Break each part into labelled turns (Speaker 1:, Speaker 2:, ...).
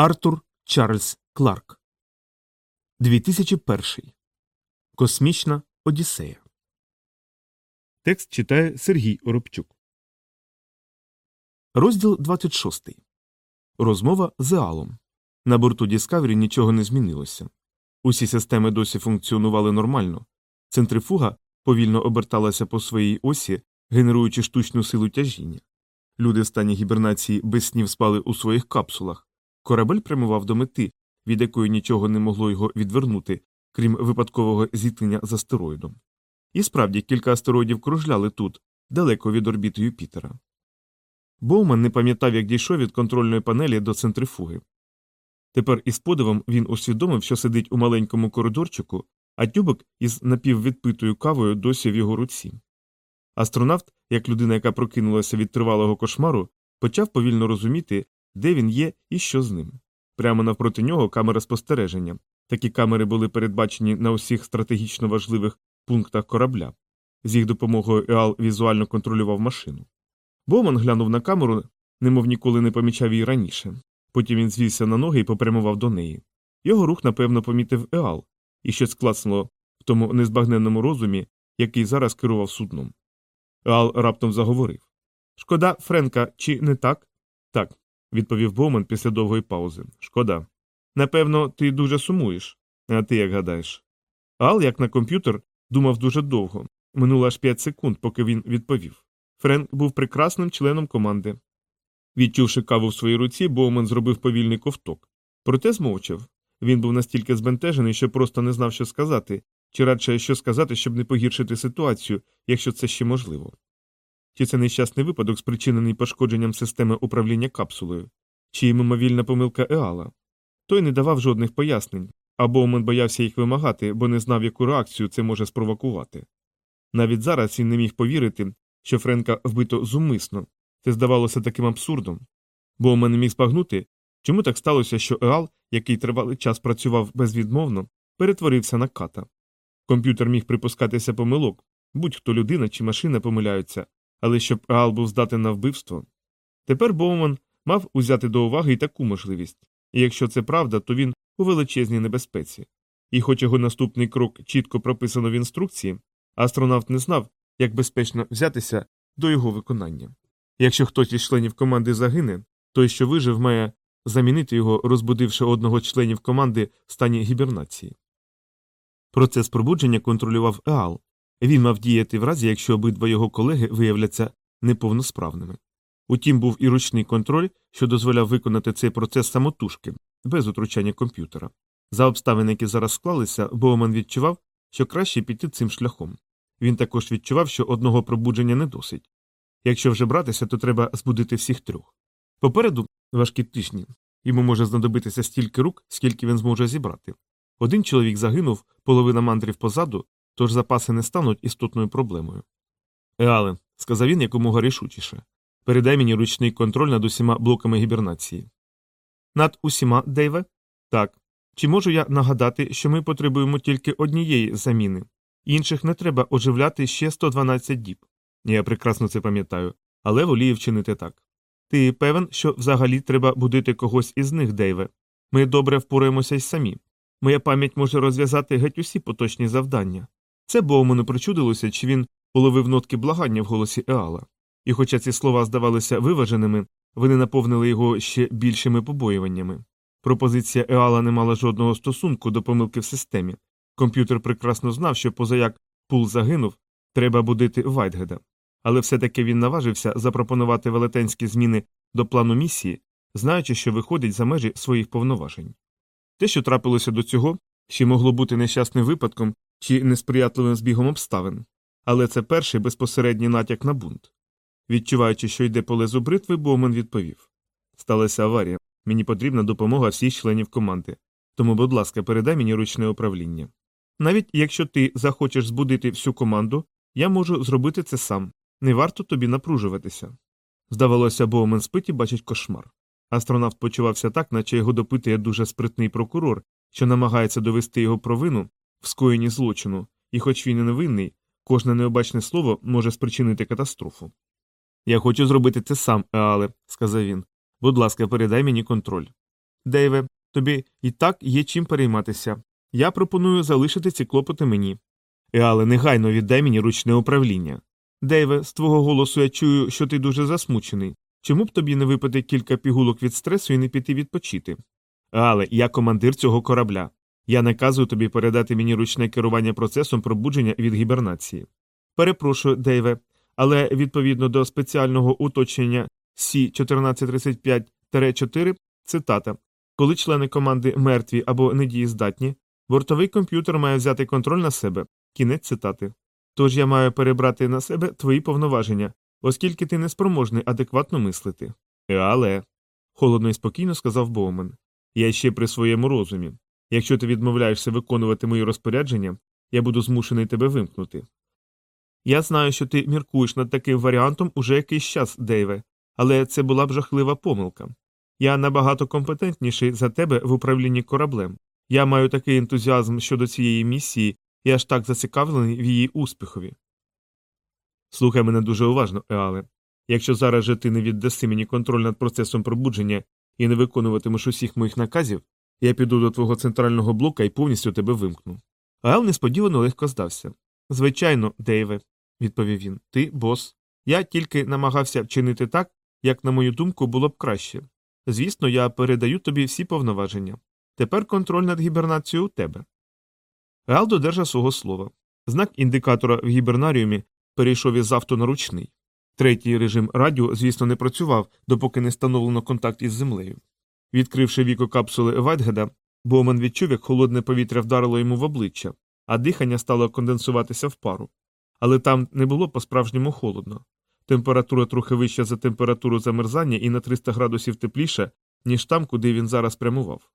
Speaker 1: Артур Чарльз Кларк 2001 Космічна Одіссея. Текст читає Сергій Оробчук. Розділ 26. Розмова з Еалом. На борту Discovery нічого не змінилося. Усі системи досі функціонували нормально. Центрифуга повільно оберталася по своїй осі, генеруючи штучну силу тяжіння. Люди в стані гібернації без снів спали у своїх капсулах. Корабель прямував до мети, від якої нічого не могло його відвернути, крім випадкового зіткнення з астероїдом. І справді кілька астероїдів кружляли тут, далеко від орбіти Юпітера. Боуман не пам'ятав, як дійшов від контрольної панелі до центрифуги. Тепер із подивом він усвідомив, що сидить у маленькому коридорчику, а тюбик із напіввідпитою кавою досі в його руці. Астронавт, як людина, яка прокинулася від тривалого кошмару, почав повільно розуміти, де він є і що з ним. Прямо навпроти нього камера спостереження. Такі камери були передбачені на усіх стратегічно важливих пунктах корабля. З їх допомогою Еал візуально контролював машину. Боуман глянув на камеру, немов ніколи не помічав її раніше. Потім він звівся на ноги і попрямував до неї. Його рух, напевно, помітив Еал, і щось клацнуло в тому незбагненному розумі, який зараз керував судном. Еал раптом заговорив Шкода, Френка, чи не так? Так, відповів Боуман після довгої паузи. Шкода. Напевно, ти дуже сумуєш. А ти як гадаєш? Ал, як на комп'ютер, думав дуже довго. Минуло аж п'ять секунд, поки він відповів. Френк був прекрасним членом команди. Відчувши каву в своїй руці, Боуман зробив повільний ковток. Проте змовчав. Він був настільки збентежений, що просто не знав, що сказати, чи радше що сказати, щоб не погіршити ситуацію, якщо це ще можливо. Чи це нещасний випадок, спричинений пошкодженням системи управління капсулою, чи мимовільна помилка Еала? Той не давав жодних пояснень, а Боумен боявся їх вимагати, бо не знав, яку реакцію це може спровокувати. Навіть зараз він не міг повірити, що Френка вбито зумисно, це здавалося таким абсурдом. Боумен не міг збагнути, чому так сталося, що Еал, який тривалий час працював безвідмовно, перетворився на ката. Комп'ютер міг припускатися помилок, будь-хто людина чи машина помиляються, але щоб Еал був здатен на вбивство. Тепер Боуман мав узяти до уваги і таку можливість, і якщо це правда, то він у величезній небезпеці. І хоч його наступний крок чітко прописано в інструкції, астронавт не знав, як безпечно взятися до його виконання. Якщо хтось із членів команди загине, той, що вижив, має замінити його, розбудивши одного з членів команди в стані гібернації. Процес пробудження контролював Еал, він мав діяти в разі, якщо обидва його колеги виявляться неповносправними. Утім, був і ручний контроль, що дозволяв виконати цей процес самотужки, без утручання комп'ютера. За обставини, які зараз склалися, Боуман відчував, що краще піти цим шляхом. Він також відчував, що одного пробудження не досить. Якщо вже братися, то треба збудити всіх трьох. Попереду важкі тижні, йому може знадобитися стільки рук, скільки він зможе зібрати. Один чоловік загинув, половина мандрів позаду, тож запаси не стануть істотною проблемою. Еале, сказав він якомога рішучіше, передай мені ручний контроль над усіма блоками гібернації. Над усіма, Дейве? Так. Чи можу я нагадати, що ми потребуємо тільки однієї заміни, інших не треба оживляти ще 112 діб. Я прекрасно це пам'ятаю, але волію вчинити так. Ти певен, що взагалі треба будити когось із них, Дейве. Ми добре впораємося й самі. Моя пам'ять може розв'язати геть усі поточні завдання. Це Боуману причудилося, чи він уловив нотки благання в голосі Еала. І хоча ці слова здавалися виваженими, вони наповнили його ще більшими побоюваннями. Пропозиція Еала не мала жодного стосунку до помилки в системі. Комп'ютер прекрасно знав, що позаяк пул загинув, треба будити Вайтгеда. Але все таки він наважився запропонувати велетенські зміни до плану місії, знаючи, що виходить за межі своїх повноважень. Те, що трапилося до цього, ще могло бути нещасним випадком чи несприятливим збігом обставин, але це перший безпосередній натяк на бунт. Відчуваючи, що йде по лезу бритви, Боумен відповів Сталася аварія. Мені потрібна допомога всіх членів команди. Тому, будь ласка, передай мені ручне управління. Навіть якщо ти захочеш збудити всю команду, я можу зробити це сам. Не варто тобі напружуватися. Здавалося, Боумен спить і бачить кошмар. Астронавт почувався так, наче його допитує дуже спритний прокурор, що намагається довести його провину в скоєнні злочину, і, хоч він і невинний, кожне необачне слово може спричинити катастрофу. Я хочу зробити це сам, Еале, сказав він. Будь ласка, передай мені контроль. Дейве, тобі і так є чим перейматися. Я пропоную залишити ці клопоти мені. Еале, негайно віддай мені ручне управління. Дейве, з твого голосу я чую, що ти дуже засмучений. Чому б тобі не випити кілька пігулок від стресу і не піти відпочити? Але я командир цього корабля. Я наказую тобі передати мені ручне керування процесом пробудження від гібернації. Перепрошую, Дейве, але відповідно до спеціального уточнення Сі 1435 4 цитата коли члени команди мертві або недієздатні, бортовий комп'ютер має взяти контроль на себе. Кінець цитати. Тож я маю перебрати на себе твої повноваження, оскільки ти неспроможний адекватно мислити. Але. холодно і спокійно сказав Боумен. Я ще при своєму розумі. Якщо ти відмовляєшся виконувати мої розпорядження, я буду змушений тебе вимкнути. Я знаю, що ти міркуєш над таким варіантом уже якийсь час, Дейве, але це була б жахлива помилка. Я набагато компетентніший за тебе в управлінні кораблем. Я маю такий ентузіазм щодо цієї місії і аж так зацікавлений в її успіхові. Слухай мене дуже уважно, Еале. Якщо зараз же ти не віддаси мені контроль над процесом пробудження і не виконуватимеш усіх моїх наказів, я піду до твого центрального блока і повністю тебе вимкну. Аел несподівано легко здався. Звичайно, Дейве, відповів він, ти бос. Я тільки намагався вчинити так, як, на мою думку, було б краще. Звісно, я передаю тобі всі повноваження. Тепер контроль над гібернацією у тебе. Гал додержав свого слова. Знак індикатора в гібернаріумі перейшов із авто на ручний. Третій режим радіо, звісно, не працював, допоки не встановлено контакт із землею. Відкривши віко капсули Вайтгеда, Боуман відчув, як холодне повітря вдарило йому в обличчя, а дихання стало конденсуватися в пару. Але там не було по-справжньому холодно. Температура трохи вища за температуру замерзання і на 300 градусів тепліше, ніж там, куди він зараз прямував.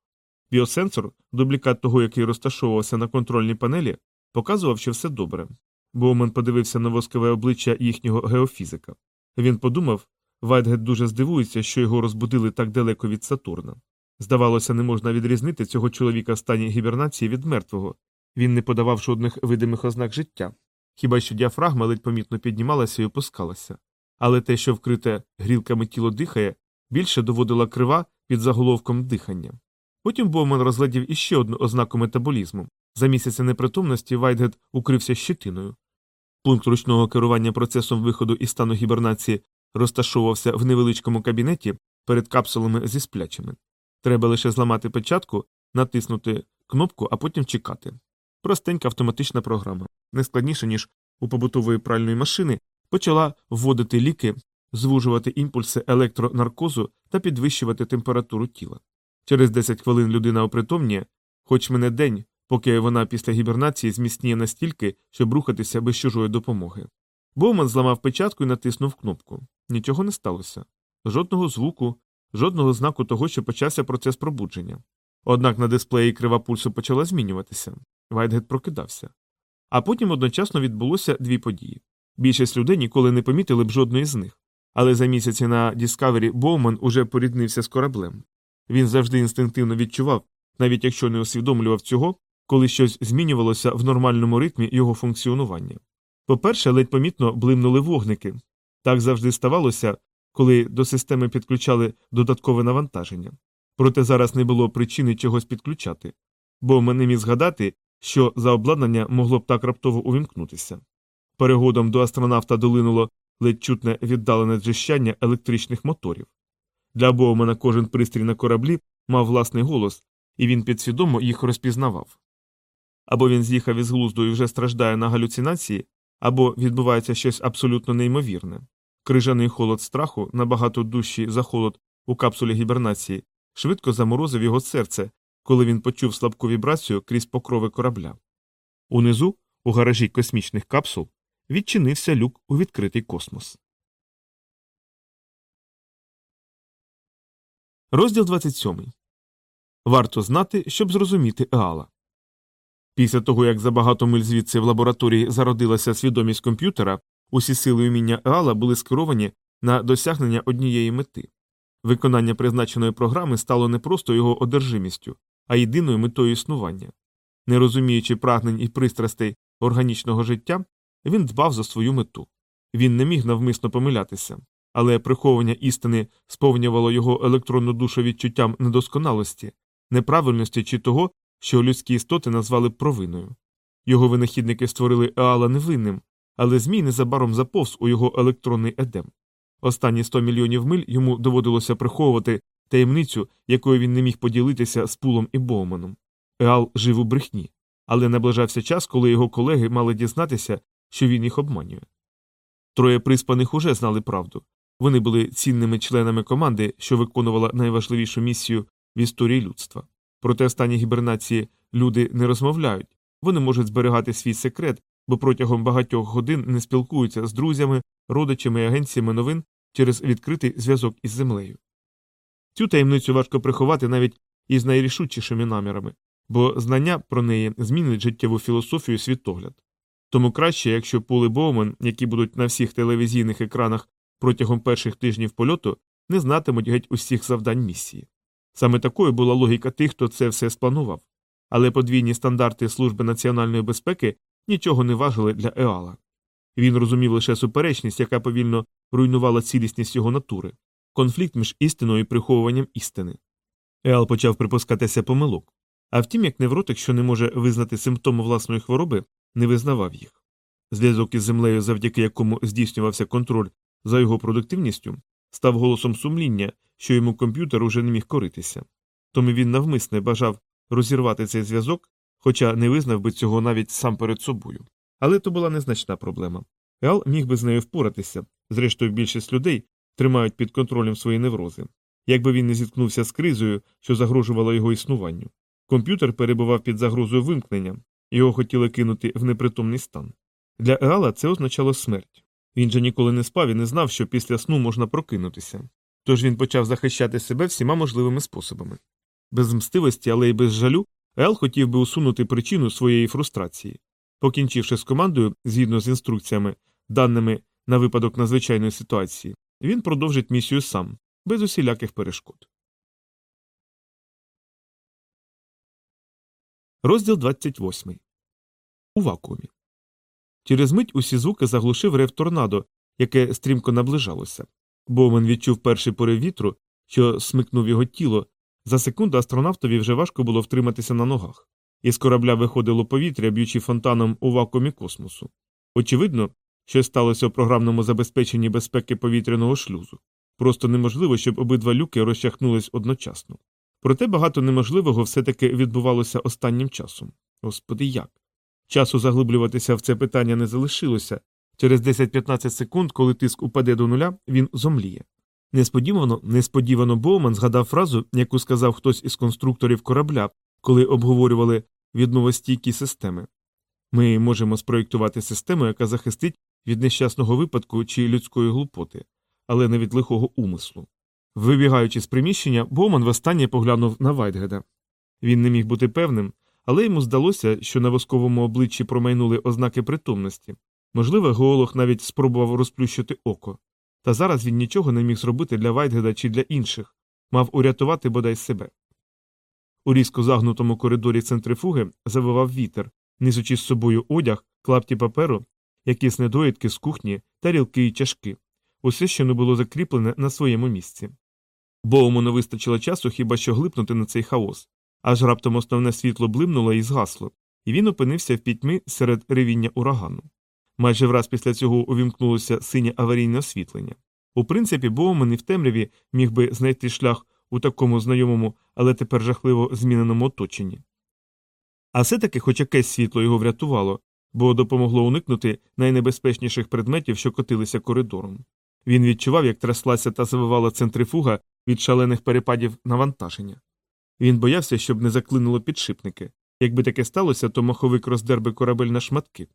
Speaker 1: Біосенсор, дублікат того, який розташовувався на контрольній панелі, показував, що все добре. Боумен подивився на воскове обличчя їхнього геофізика. Він подумав, Вайтгет дуже здивується, що його розбудили так далеко від Сатурна. Здавалося, не можна відрізнити цього чоловіка в стані гібернації від мертвого. Він не подавав жодних видимих ознак життя. Хіба що діафрагма ледь помітно піднімалася і опускалася. Але те, що вкрите грілками тіло дихає, більше доводила крива під заголовком дихання. Потім Боумен розглядів іще одну ознаку метаболізму. За місяця непритомності Вайтгет укрився щитиною. Пункт ручного керування процесом виходу із стану гібернації розташовувався в невеличкому кабінеті перед капсулами зі сплячими. Треба лише зламати печатку, натиснути кнопку, а потім чекати. Простенька автоматична програма, не складніша, ніж у побутової пральної машини, почала вводити ліки, звужувати імпульси електронаркозу та підвищувати температуру тіла. Через 10 хвилин людина опритомніє, хоч мене день, поки вона після гібернації зміцніє настільки, щоб рухатися без чужої допомоги. Боуман зламав печатку і натиснув кнопку. Нічого не сталося. Жодного звуку, жодного знаку того, що почався процес пробудження. Однак на дисплеї крива пульсу почала змінюватися. Вайтгет прокидався. А потім одночасно відбулося дві події. Більшість людей ніколи не помітили б жодної з них. Але за місяці на Діскавері Боуман уже поріднився з кораблем. Він завжди інстинктивно відчував, навіть якщо не усвідомлював цього, коли щось змінювалося в нормальному ритмі його функціонування. По-перше, ледь помітно блимнули вогники. Так завжди ставалося, коли до системи підключали додаткове навантаження. Проте зараз не було причини чогось підключати, бо ми не міг згадати, що за обладнання могло б так раптово увімкнутися. Перегодом до астронавта долинуло ледь чутне віддалене джищання електричних моторів. Для Боумена кожен пристрій на кораблі мав власний голос, і він підсвідомо їх розпізнавав. Або він з'їхав із глузду і вже страждає на галюцинації, або відбувається щось абсолютно неймовірне. Крижаний холод страху, набагато дужчий за холод у капсулі гібернації, швидко заморозив його серце, коли він почув слабку вібрацію крізь покрови корабля. Унизу, у гаражі космічних капсул, відчинився люк у відкритий космос. Розділ 27. Варто знати, щоб зрозуміти Еала. Після того, як за багато миль звідси в лабораторії зародилася свідомість комп'ютера, усі сили уміння Еала були скеровані на досягнення однієї мети. Виконання призначеної програми стало не просто його одержимістю, а єдиною метою існування. Не розуміючи прагнень і пристрастей органічного життя, він дбав за свою мету. Він не міг навмисно помилятися. але приховування істини сповнювало його електронну душу відчуттям недосконалості, неправильності чи того, що людські істоти назвали провиною. Його винахідники створили Еала невинним, але Змій незабаром заповз у його електронний едем. Останні 100 мільйонів миль йому доводилося приховувати таємницю, якою він не міг поділитися з Пулом і Боуманом. Еал жив у брехні, але наближався час, коли його колеги мали дізнатися, що він їх обманює. Троє приспаних уже знали правду. Вони були цінними членами команди, що виконувала найважливішу місію в історії людства. Проте останні гібернації люди не розмовляють, вони можуть зберігати свій секрет, бо протягом багатьох годин не спілкуються з друзями, родичами і агенціями новин через відкритий зв'язок із землею. Цю таємницю важко приховати навіть із найрішучішими намірами, бо знання про неї змінить життєву філософію і світогляд. Тому краще, якщо Пул і Боумен, які будуть на всіх телевізійних екранах протягом перших тижнів польоту, не знатимуть геть усіх завдань місії. Саме такою була логіка тих, хто це все спланував. Але подвійні стандарти Служби національної безпеки нічого не важили для Еала. Він розумів лише суперечність, яка повільно руйнувала цілісність його натури, конфлікт між істиною і приховуванням істини. Еал почав припускатися помилок. А втім, як невротик, що не може визнати симптоми власної хвороби, не визнавав їх. Зв'язок із землею, завдяки якому здійснювався контроль за його продуктивністю, став голосом сумління, що йому комп'ютер уже не міг коритися. Тому він навмисне бажав розірвати цей зв'язок, хоча не визнав би цього навіть сам перед собою. Але то була незначна проблема. Еал міг би з нею впоратися, зрештою, більшість людей тримають під контролем свої неврози. Якби він не зіткнувся з кризою, що загрожувала його існуванню. Комп'ютер перебував під загрозою вимкнення, його хотіли кинути в непритомний стан. Для Еала це означало смерть. Він же ніколи не спав і не знав, що після сну можна прокинутися. Тож він почав захищати себе всіма можливими способами. Без мстивості, але й без жалю, Ел хотів би усунути причину своєї фрустрації. Покінчивши з командою, згідно з інструкціями, даними на випадок надзвичайної ситуації, він продовжить місію сам, без усіляких перешкод. Розділ 28. У вакуумі. Через мить усі звуки заглушив рев торнадо, яке стрімко наближалося. Боумен відчув перший порив вітру, що смикнув його тіло. За секунду астронавтові вже важко було втриматися на ногах. Із корабля виходило повітря, б'ючи фонтаном у вакуумі космосу. Очевидно, що сталося у програмному забезпеченні безпеки повітряного шлюзу. Просто неможливо, щоб обидва люки розчахнулись одночасно. Проте багато неможливого все таки відбувалося останнім часом. Господи, як? Часу заглиблюватися в це питання не залишилося. Через 10-15 секунд, коли тиск упаде до нуля, він зомліє. Несподівано, несподівано Боуман згадав фразу, яку сказав хтось із конструкторів корабля, коли обговорювали відновостійкі системи. Ми можемо спроєктувати систему, яка захистить від нещасного випадку чи людської глупоти, але не від лихого умислу. Вибігаючи з приміщення, Боуман востаннє поглянув на Вайтгеда. Він не міг бути певним, але йому здалося, що на восковому обличчі промайнули ознаки притомності. Можливо, геолог навіть спробував розплющити око. Та зараз він нічого не міг зробити для Вайтгеда чи для інших, мав урятувати бодай себе. У різко загнутому коридорі центрифуги завивав вітер, несучи з собою одяг, клапті паперу, якісь недоїдки з кухні, тарілки і чашки, усе, що не було закріплене на своєму місці. Боуму не вистачило часу хіба що глипнути на цей хаос, аж раптом основне світло блимнуло і згасло, і він опинився в пітьмі серед ревіння урагану. Майже враз після цього увімкнулося синє аварійне освітлення. У принципі, Боумен і в темряві міг би знайти шлях у такому знайомому, але тепер жахливо зміненому оточенні. А все таки хоч якесь світло його врятувало, бо допомогло уникнути найнебезпечніших предметів, що котилися коридором. Він відчував, як тряслася та завивала центрифуга від шалених перепадів навантаження. Він боявся, щоб не заклинуло підшипники. Якби таке сталося, то маховик роздер би корабель на шматки.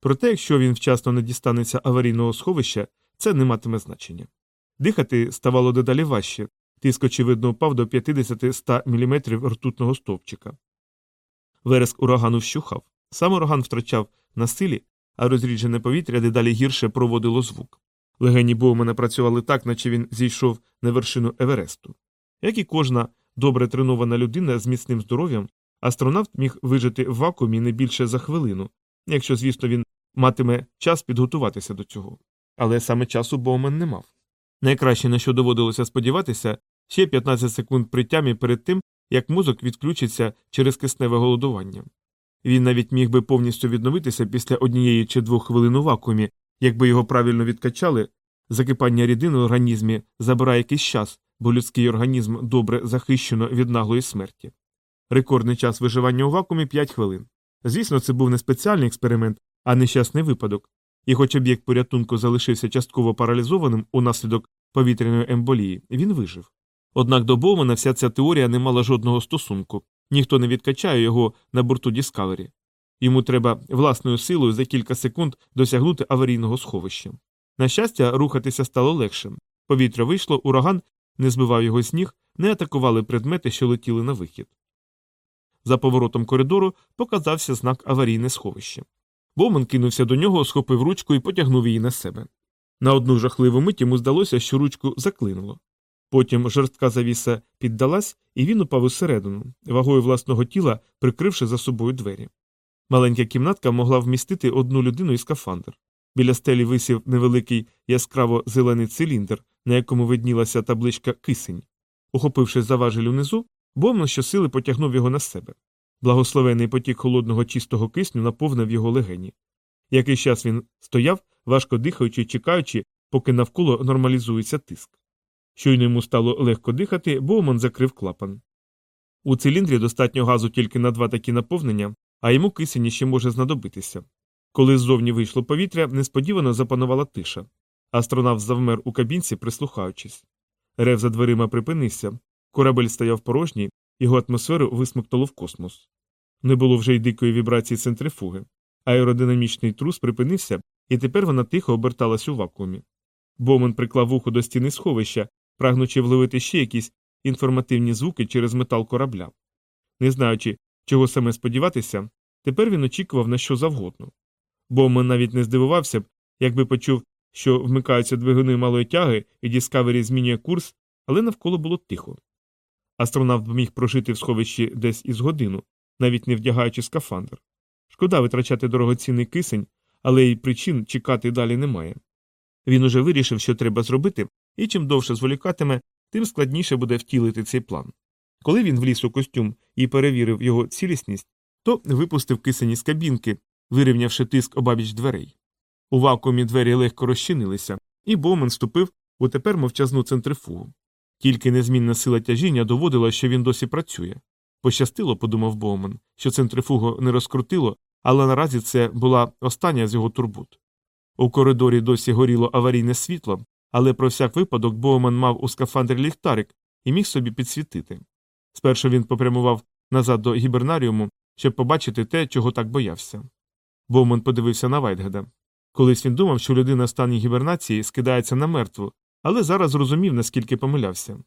Speaker 1: Проте, якщо він вчасно не дістанеться аварійного сховища, це не матиме значення. Дихати ставало дедалі важче, тиск, очевидно, впав до 50-100 мм ртутного стовпчика. Вереск урагану вщухав. Сам ураган втрачав на силі, а розріджене повітря дедалі гірше проводило звук. Легені Боумена працювали так, наче він зійшов на вершину Евересту. Як і кожна добре тренована людина з міцним здоров'ям, астронавт міг вижити в вакуумі не більше за хвилину, якщо, звісно, він матиме час підготуватися до цього. Але саме часу Боумен не мав. Найкраще, на що доводилося сподіватися, ще 15 секунд при тямі перед тим, як мозок відключиться через кисневе голодування. Він навіть міг би повністю відновитися після однієї чи двох хвилин у вакуумі, якби його правильно відкачали, закипання рідини в організмі забирає якийсь час, бо людський організм добре захищено від наглої смерті. Рекордний час виживання у вакуумі 5 хвилин. Звісно, це був не спеціальний експеримент, а нещасний випадок, і хоч об'єкт порятунку залишився частково паралізованим унаслідок повітряної емболії, він вижив. Однак до Боумана вся ця теорія не мала жодного стосунку, ніхто не відкачає його на борту Діскавері. Йому треба власною силою за кілька секунд досягнути аварійного сховища. На щастя, рухатися стало легшим. Повітря вийшло, ураган не збивав його з ніг, не атакували предмети, що летіли на вихід. За поворотом коридору показався знак аварійне сховище. Боуман кинувся до нього, схопив ручку і потягнув її на себе. На одну жахливу мить йому здалося, що ручку заклинуло. Потім жорстка завіса піддалась, і він упав усередину, вагою власного тіла, прикривши за собою двері. Маленька кімнатка могла вмістити одну людину і скафандр. Біля стелі висів невеликий яскраво зелений циліндр, на якому виднілася табличка кисень. Ухопивши за важель унизу, Бомно щосили потягнув його на себе. Благословений потік холодного чистого кисню наповнив його легені. Якийсь час він стояв, важко дихаючи, чекаючи, поки навколо нормалізується тиск. Щойно йому стало легко дихати, Боуман закрив клапан. У циліндрі достатньо газу тільки на два такі наповнення, а йому кисень ще може знадобитися. Коли ззовні вийшло повітря, несподівано запанувала тиша. Астронавт завмер у кабінці, прислухаючись. Рев за дверима припинився, корабель стояв порожній, його атмосферу висмоктало в космос. Не було вже й дикої вібрації центрифуги. Аеродинамічний трус припинився, і тепер вона тихо оберталась у вакуумі. Боумен приклав вухо до стіни сховища, прагнучи вловити ще якісь інформативні звуки через метал корабля. Не знаючи, чого саме сподіватися, тепер він очікував на що завгодно. Боумен навіть не здивувався б, якби почув, що вмикаються двигуни малої тяги і Діскавері змінює курс, але навколо було тихо. Астронавт міг прожити в сховищі десь із годину, навіть не вдягаючи скафандр. Шкода витрачати дорогоцінний кисень, але й причин чекати далі немає. Він уже вирішив, що треба зробити, і чим довше зволікатиме, тим складніше буде втілити цей план. Коли він вліз у костюм і перевірив його цілісність, то випустив кисень із кабінки, вирівнявши тиск обабіч дверей. У вакуумі двері легко розчинилися, і Боумен ступив у тепер мовчазну центрифугу. Тільки незмінна сила тяжіння доводила, що він досі працює. Пощастило, подумав Боуман, що центрифугу не розкрутило, але наразі це була остання з його турбут. У коридорі досі горіло аварійне світло, але про всяк випадок Боуман мав у скафандрі ліхтарик і міг собі підсвітити. Спершу він попрямував назад до гібернаріуму, щоб побачити те, чого так боявся. Боуман подивився на Вайтгеда. Колись він думав, що людина в стані гібернації скидається на мертву, але зараз зрозумів, наскільки помилявся.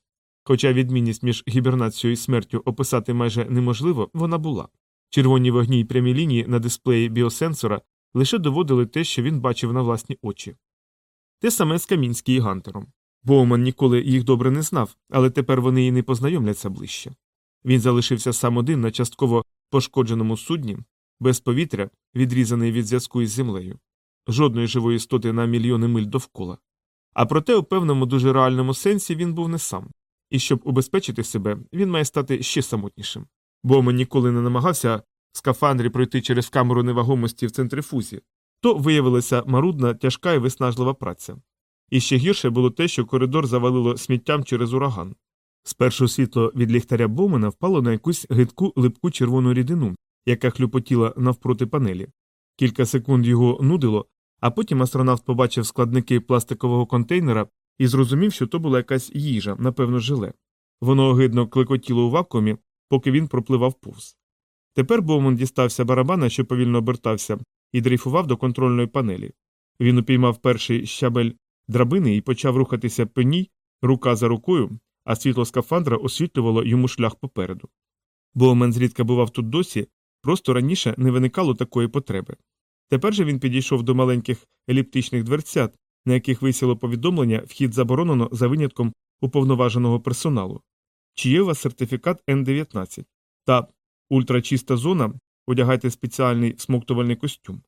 Speaker 1: Хоча відмінність між гібернацією і смертю описати майже неможливо, вона була. Червоні вогні й прямі лінії на дисплеї біосенсора лише доводили те, що він бачив на власні очі. Те саме з Камінський і Гантером. Боуман ніколи їх добре не знав, але тепер вони і не познайомляться ближче. Він залишився сам один на частково пошкодженому судні, без повітря, відрізаний від зв'язку із землею, жодної живої істоти на мільйони миль довкола. А проте, у певному дуже реальному сенсі він був не сам, і щоб убезпечити себе, він має стати ще самотнішим. Боуман ніколи не намагався в скафандрі пройти через камеру невагомості в центрифузі, то виявилася марудна, тяжка і виснажлива праця. І ще гірше було те, що коридор завалило сміттям через ураган. Спершу світло від ліхтаря Боумана впало на якусь гидку липку червону рідину, яка хлюпотіла навпроти панелі. Кілька секунд його нудило, а потім астронавт побачив складники пластикового контейнера і зрозумів, що то була якась їжа, напевно, жиле. Воно огидно клекотіло у вакуумі, поки він пропливав повз. Тепер Боуман дістався барабана, що повільно обертався, і дрейфував до контрольної панелі. Він упіймав перший щабель драбини і почав рухатися по ній, рука за рукою, а світло скафандра освітлювало йому шлях попереду. Боумен зрідка бував тут досі, просто раніше не виникало такої потреби. Тепер же він підійшов до маленьких еліптичних дверцят, на яких висіло повідомлення вхід заборонено за винятком уповноваженого персоналу. Чи є у вас сертифікат Н19? Та ультрачиста зона, одягайте спеціальний смоктувальний костюм.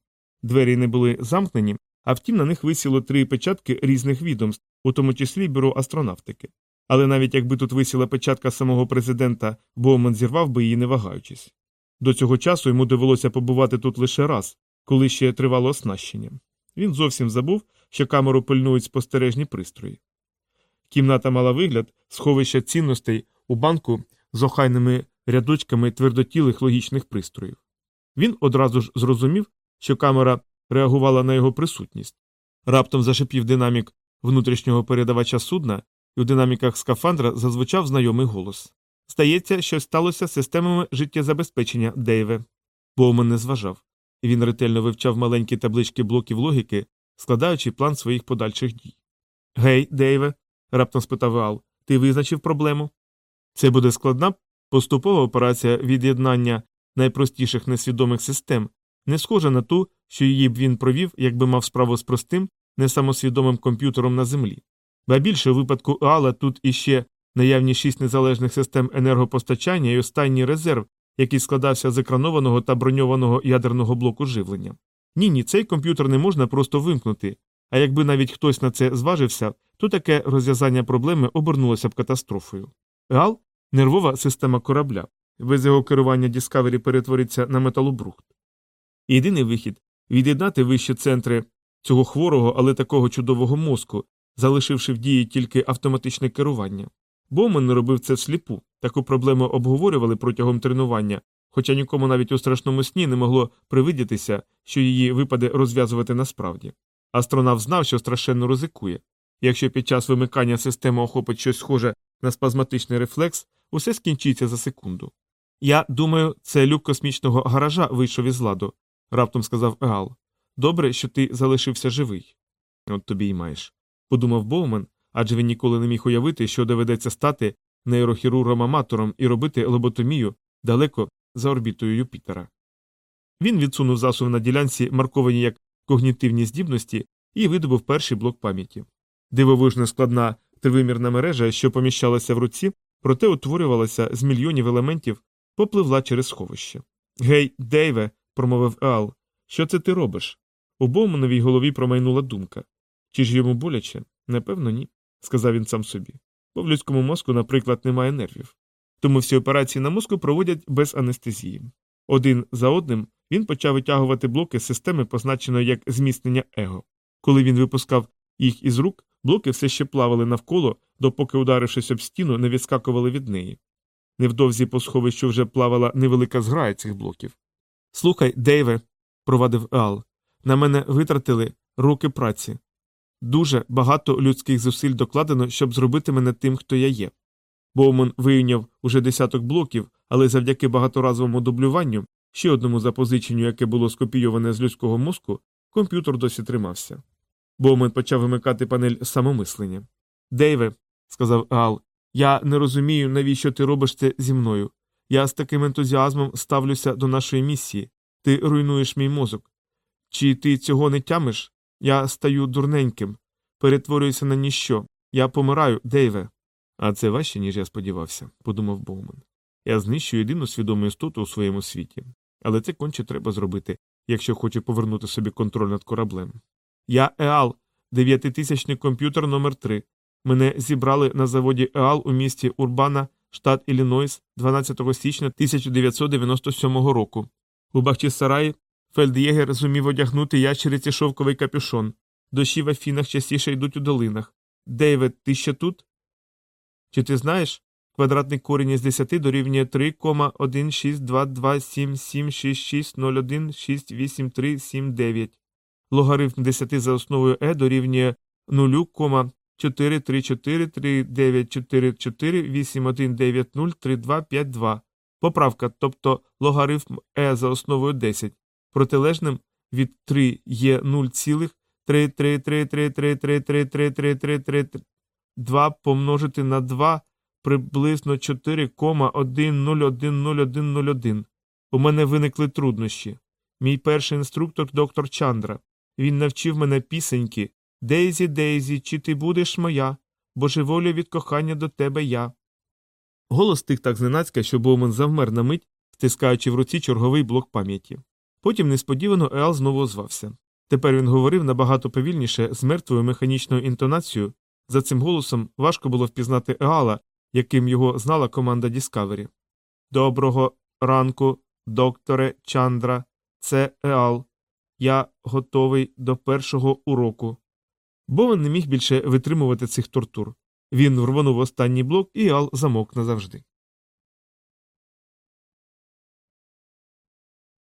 Speaker 1: Двері не були замкнені, а втім на них висіло три печатки різних відомств, у тому числі бюро астронавтики. Але навіть якби тут висіла печатка самого президента, Боуман зірвав би її, не вагаючись. До цього часу йому довелося побувати тут лише раз, коли ще тривало оснащення. Він зовсім забув, що камеру пильнують спостережні пристрої. Кімната мала вигляд сховища цінностей у банку з охайними рядочками твердотілих логічних пристроїв. Він одразу ж зрозумів, що камера реагувала на його присутність. Раптом зашипів динамік внутрішнього передавача судна, і у динаміках скафандра зазвучав знайомий голос. Здається, щось сталося з системами життєзабезпечення, Дейве. Боумен не зважав. Він ретельно вивчав маленькі таблички блоків логіки, складаючи план своїх подальших дій. Гей, Дейве, раптом спитав Ал, ти визначив проблему? Це буде складна поступова операція від'єднання найпростіших несвідомих систем, не схожа на ту, що її б він провів, якби мав справу з простим, несамосвідомим комп'ютером на землі. Ба більше у випадку Алла тут іще наявні шість незалежних систем енергопостачання і останній резерв, який складався з екранованого та броньованого ядерного блоку живлення. Ні, ні, цей комп'ютер не можна просто вимкнути, а якби навіть хтось на це зважився, то таке розв'язання проблеми обернулося б катастрофою. Гал нервова система корабля. Без його керування Discovery перетвориться на металобрухт. Єдиний вихід від'єднати вищі центри цього хворого, але такого чудового мозку, залишивши в дії тільки автоматичне керування. Боумен не робив це всліпу, таку проблему обговорювали протягом тренування, хоча нікому навіть у страшному сні не могло привидітися, що її випаде розв'язувати насправді. Астронавт знав, що страшенно ризикує. Якщо під час вимикання система охопить щось схоже на спазматичний рефлекс, усе скінчиться за секунду. Я думаю, це люк космічного гаража вийшов із ладу, раптом сказав Еал. Добре, що ти залишився живий. От тобі й маєш, подумав Боумен, адже він ніколи не міг уявити, що доведеться стати нейрохірургом-аматором і робити лоботомію далеко за орбітою Юпітера. Він відсунув засув на ділянці, марковані як когнітивні здібності, і видобув перший блок пам'яті. Дивовижно складна тривимірна мережа, що поміщалася в руці, проте утворювалася з мільйонів елементів, попливла через сховище. Гей, Дейве, промовив Еал, що це ти робиш? У Боумановій голові промайнула думка. Чи ж йому боляче? Напевно, ні, сказав він сам собі. Бо в людському мозку, наприклад, немає нервів. Тому всі операції на мозку проводять без анестезії. Один за одним він почав витягувати блоки з системи, позначеної як зміцнення его. Коли він випускав їх із рук, блоки все ще плавали навколо, допоки, ударившись об стіну, не відскакували від неї. Невдовзі по сховищу вже плавала невелика зграя цих блоків. Слухай, Дейве, провадив Ал, на мене витратили роки праці. Дуже багато людських зусиль докладено, щоб зробити мене тим, хто я є. Боуман вийняв уже десяток блоків, але завдяки багаторазовому дублюванню, ще одному запозиченню, яке було скопійоване з людського мозку, комп'ютер досі тримався. Боумен почав вимикати панель самомислення. Дейве, сказав Гал, я не розумію, навіщо ти робиш це зі мною. Я з таким ентузіазмом ставлюся до нашої місії. Ти руйнуєш мій мозок. Чи ти цього не тямиш? Я стаю дурненьким, перетворююся на ніщо. Я помираю, Дейве. А це важче, ніж я сподівався, подумав Боумен. Я знищу єдину свідому істоту у своєму світі. Але це конче треба зробити, якщо хочу повернути собі контроль над кораблем. Я Еал, дев'ятитисячний комп'ютер номер 3 Мене зібрали на заводі Еал у місті Урбана, штат Іллінойс, 12 січня 1997 року. У Бахчисараї Фельд'єгер зумів одягнути ящериці шовковий капюшон. Дощі в Афінах частіше йдуть у долинах. Дейвид, ти ще тут? Чи ти знаєш? Квадратний корінь із 10 дорівнює 3,162276601683739. Логарифм 10 за основою е дорівнює 0,434394481903252. Поправка, тобто логарифм е за основою 10. Протилежним від 3 є 0,3333333333333 2 помножити на 2 приблизно 4,1010101. У мене виникли труднощі. Мій перший інструктор доктор Чандра. Він навчив мене пісеньки Дейзі, Дейзі, чи ти будеш моя? Божеволю від кохання до тебе я. Голос тих так зненацька, що Боумен завмер на мить, стискаючи в руці черговий блок пам'яті. Потім несподівано Еал знову озвався. Тепер він говорив набагато повільніше з мертвою механічною інтонацією. За цим голосом важко було впізнати Еала, яким його знала команда Діскавері. Доброго ранку, докторе Чандра, це Еал. Я готовий до першого уроку. Бовен не міг більше витримувати цих тортур. Він рвонув останній блок, і Еал замовк назавжди.